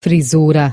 frisura.